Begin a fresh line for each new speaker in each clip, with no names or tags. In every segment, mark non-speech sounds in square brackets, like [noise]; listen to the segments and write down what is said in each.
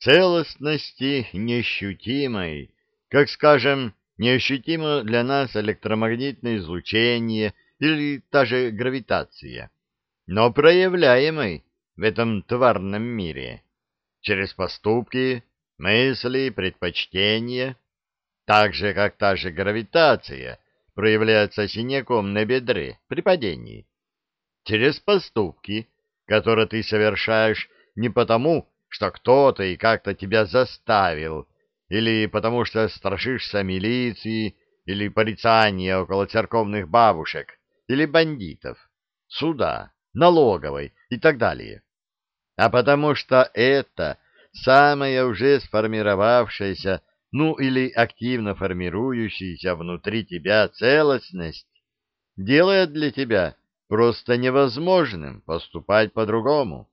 целостности неощутимой, как, скажем, неощутимо для нас электромагнитное излучение или та же гравитация, но проявляемой в этом тварном мире. Через поступки, мысли, предпочтения, так же, как та же гравитация проявляется синяком на бедре при падении, через поступки, которые ты совершаешь не потому, что кто-то и как-то тебя заставил, или потому что страшишься милиции или порицания около церковных бабушек или бандитов, суда, налоговой и так далее, а потому что это самая уже сформировавшаяся, ну или активно формирующаяся внутри тебя целостность делает для тебя просто невозможным поступать по-другому.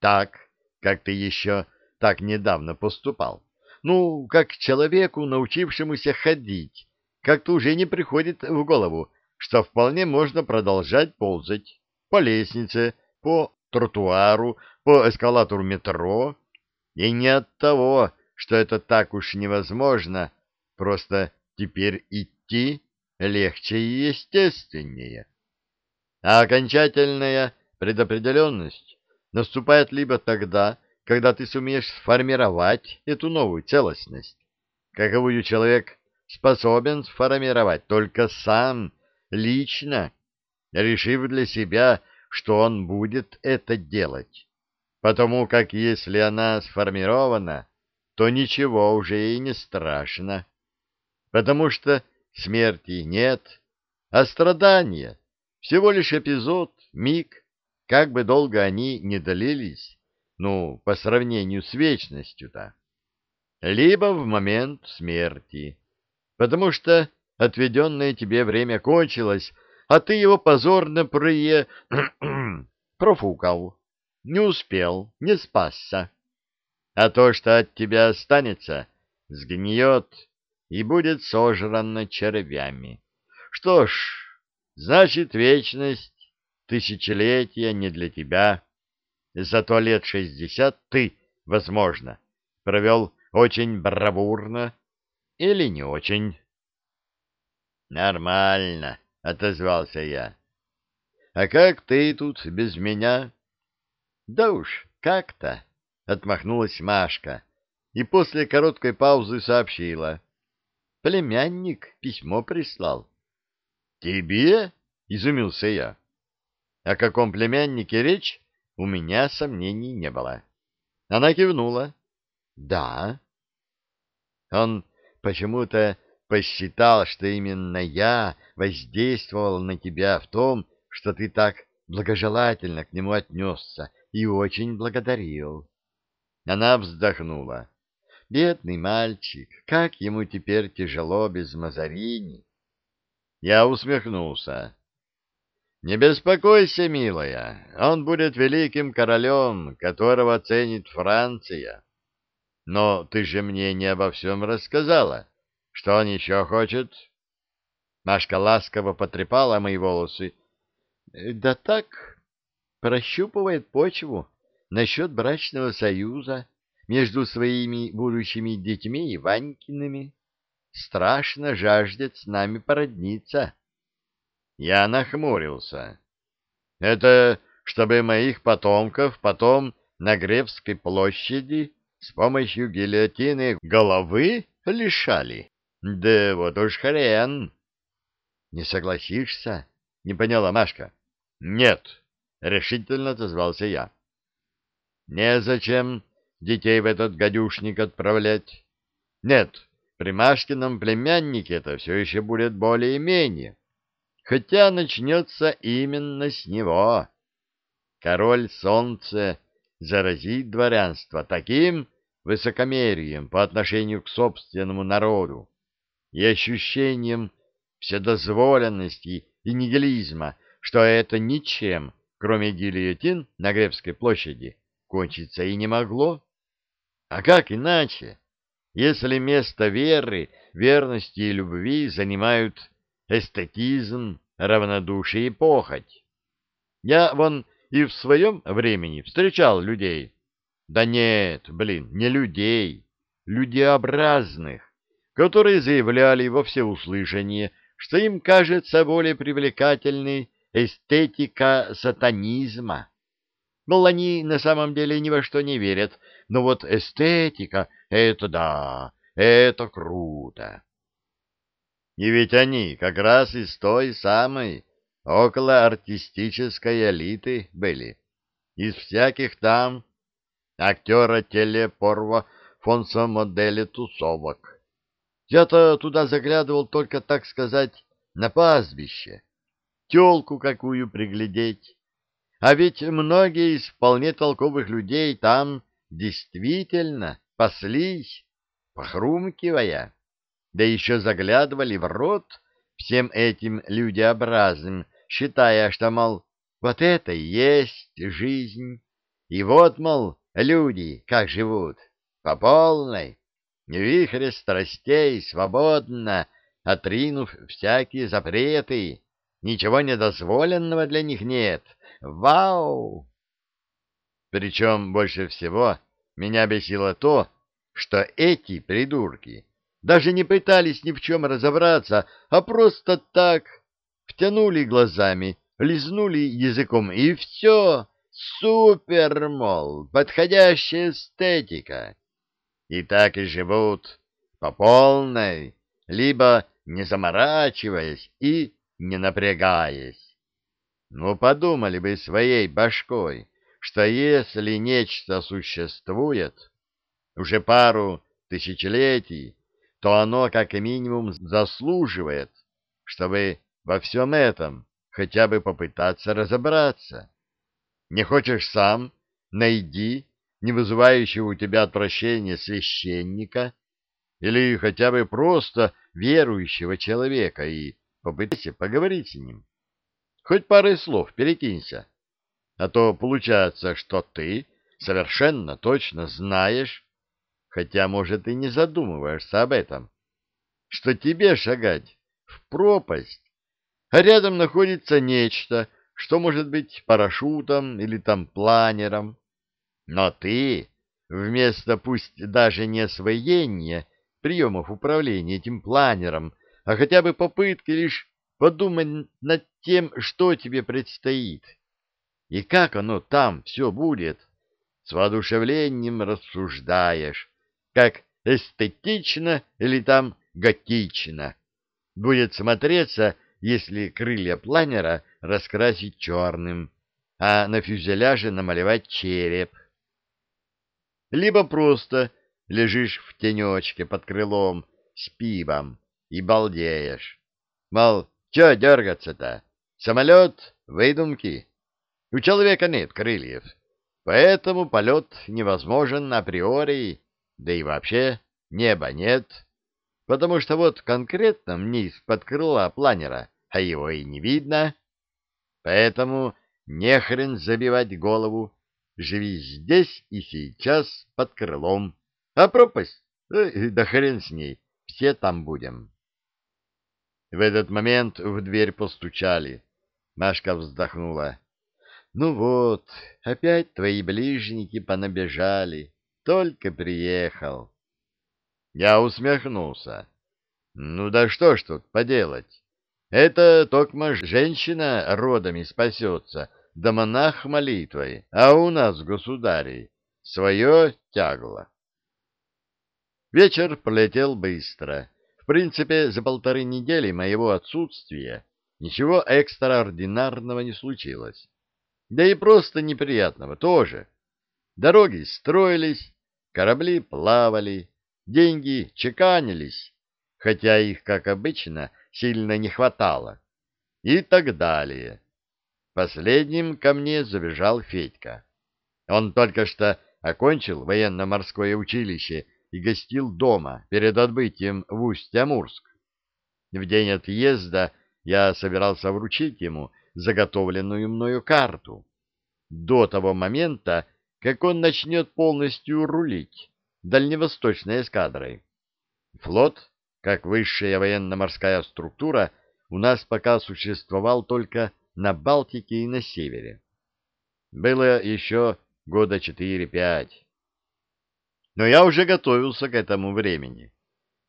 Так, как ты еще так недавно поступал. Ну, как человеку, научившемуся ходить, как-то уже не приходит в голову, что вполне можно продолжать ползать по лестнице, по тротуару, по эскалатору метро, и не от того, что это так уж невозможно, просто теперь идти легче и естественнее. А окончательная предопределенность наступает либо тогда, когда ты сумеешь сформировать эту новую целостность, каковую человек способен сформировать только сам, лично, решив для себя, что он будет это делать. Потому как если она сформирована, то ничего уже и не страшно. Потому что смерти нет, а страдания — всего лишь эпизод, миг, как бы долго они не длились, ну, по сравнению с вечностью-то, либо в момент смерти, потому что отведенное тебе время кончилось, а ты его позорно прое... [clears throat] профукал, не успел, не спасся. А то, что от тебя останется, сгниет и будет сожрано червями. Что ж, значит, вечность, тысячелетия не для тебя. Зато лет шестьдесят ты, возможно, провел очень бравурно или не очень. Нормально, отозвался я. А как ты тут без меня? Да уж, как-то, отмахнулась Машка и после короткой паузы сообщила. Племянник письмо прислал. Тебе? изумился я. О каком племяннике речь, у меня сомнений не было. Она кивнула. Да. Он почему-то посчитал, что именно я воздействовал на тебя в том, что ты так благожелательно к нему отнесся и очень благодарил. Она вздохнула. Бедный мальчик, как ему теперь тяжело без Мазарини. Я усмехнулся. Не беспокойся, милая, он будет великим королем, которого ценит Франция. Но ты же мне не обо всем рассказала. Что он еще хочет? Машка ласково потрепала мои волосы. Да так, прощупывает почву насчет брачного союза между своими будущими детьми и Ванькиными. Страшно жаждет с нами породниться. Я нахмурился. Это чтобы моих потомков потом на Гревской площади с помощью гильотины головы лишали? Да вот уж хрен. Не согласишься? Не поняла Машка. Нет, решительно отозвался я. Незачем детей в этот гадюшник отправлять. Нет, при Машкином племяннике это все еще будет более-менее хотя начнется именно с него. Король солнца заразит дворянство таким высокомерием по отношению к собственному народу и ощущением вседозволенности и нигилизма, что это ничем, кроме гильотин на Гребской площади, кончиться и не могло. А как иначе, если место веры, верности и любви занимают эстетизм, равнодушие и похоть. Я вон и в своем времени встречал людей, Да нет, блин, не людей, людеобразных, которые заявляли во всеуслышание, что им кажется более привлекательной эстетика сатанизма. Мол, они на самом деле ни во что не верят, но вот эстетика — это да, это круто. И ведь они как раз из той самой около артистической элиты были, из всяких там актера телепорва фонса модели тусовок. Я-то туда заглядывал только, так сказать, на пастбище, телку какую приглядеть. А ведь многие из вполне толковых людей там действительно паслись, похрумкивая, да еще заглядывали в рот всем этим людеобразным, считая, что, мол, вот это и есть жизнь, и вот, мол, люди как живут, по полной, вихре страстей, свободно, отринув всякие запреты, ничего недозволенного для них нет. Вау! Причем больше всего меня бесило то, что эти придурки даже не пытались ни в чем разобраться, а просто так втянули глазами, лизнули языком, и все, супер, мол, подходящая эстетика. И так и живут по полной, либо не заморачиваясь и не напрягаясь. Ну, подумали бы своей башкой, что если нечто существует уже пару тысячелетий, то оно как минимум заслуживает, чтобы во всем этом хотя бы попытаться разобраться. Не хочешь сам? Найди не вызывающего у тебя отвращения священника или хотя бы просто верующего человека и попытайся поговорить с ним. Хоть парой слов перекинься. А то получается, что ты совершенно точно знаешь, хотя, может, и не задумываешься об этом, что тебе шагать в пропасть, а рядом находится нечто, что может быть парашютом или там планером. Но ты, вместо пусть даже не освоения приемов управления этим планером, а хотя бы попытки лишь подумать над тем, что тебе предстоит, и как оно там все будет, с воодушевлением рассуждаешь, как эстетично или там готично будет смотреться, если крылья планера раскрасить черным, а на фюзеляже намалевать череп. Либо просто лежишь в тенечке под крылом с пивом и балдеешь. Мол, чё дергаться-то? Самолет — выдумки. У человека нет крыльев, поэтому полет невозможен априори да и вообще неба нет, потому что вот конкретно мне из-под крыла планера, а его и не видно. Поэтому не хрен забивать голову, живи здесь и сейчас под крылом. А пропасть? Э, да хрен с ней, все там будем. В этот момент в дверь постучали. Машка вздохнула. Ну вот, опять твои ближники понабежали. Только приехал. Я усмехнулся. Ну да что ж тут поделать? Это токма женщина родами спасется, да монах молитвой, а у нас, государей, свое тягло. Вечер пролетел быстро. В принципе, за полторы недели моего отсутствия ничего экстраординарного не случилось. Да и просто неприятного тоже. Дороги строились, Корабли плавали, деньги чеканились, хотя их, как обычно, сильно не хватало, и так далее. Последним ко мне забежал Федька. Он только что окончил военно-морское училище и гостил дома перед отбытием в Усть-Амурск. В день отъезда я собирался вручить ему заготовленную мною карту. До того момента как он начнет полностью рулить дальневосточной эскадрой. Флот, как высшая военно-морская структура, у нас пока существовал только на Балтике и на севере. Было еще года четыре-пять. Но я уже готовился к этому времени.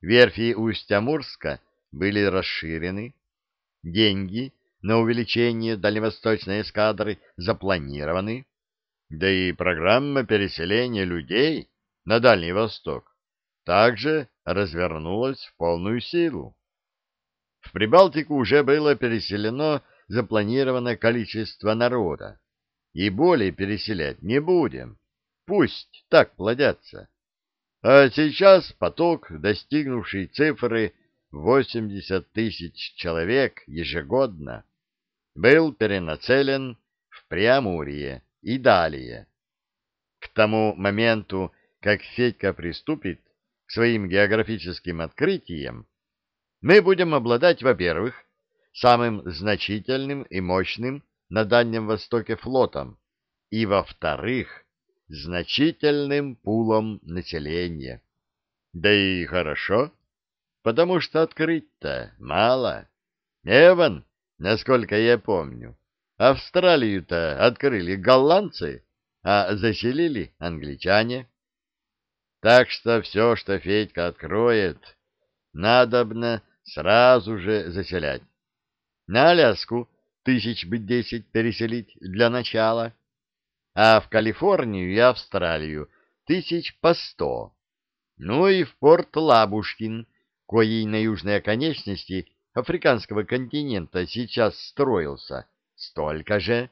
Верфи Усть-Амурска были расширены, деньги на увеличение дальневосточной эскадры запланированы, да и программа переселения людей на Дальний Восток также развернулась в полную силу. В Прибалтику уже было переселено запланированное количество народа, и более переселять не будем. Пусть так плодятся. А сейчас поток, достигнувший цифры 80 тысяч человек ежегодно, был перенацелен в Преамурье и далее. К тому моменту, как Федька приступит к своим географическим открытиям, мы будем обладать, во-первых, самым значительным и мощным на Дальнем Востоке флотом, и, во-вторых, значительным пулом населения. Да и хорошо, потому что открыть-то мало. Эван, насколько я помню, Австралию-то открыли голландцы, а заселили англичане. Так что все, что Федька откроет, надобно сразу же заселять. На Аляску тысяч бы десять переселить для начала, а в Калифорнию и Австралию тысяч по сто. Ну и в порт Лабушкин, коей на южной оконечности африканского континента сейчас строился, столько же.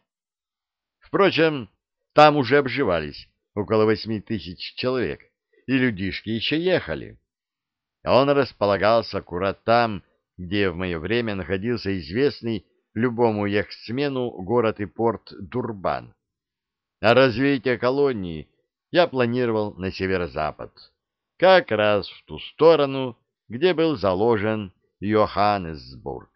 Впрочем, там уже обживались около восьми тысяч человек, и людишки еще ехали. Он располагался аккурат там, где в мое время находился известный любому яхтсмену город и порт Дурбан. А развитие колонии я планировал на северо-запад, как раз в ту сторону, где был заложен Йоханнесбург.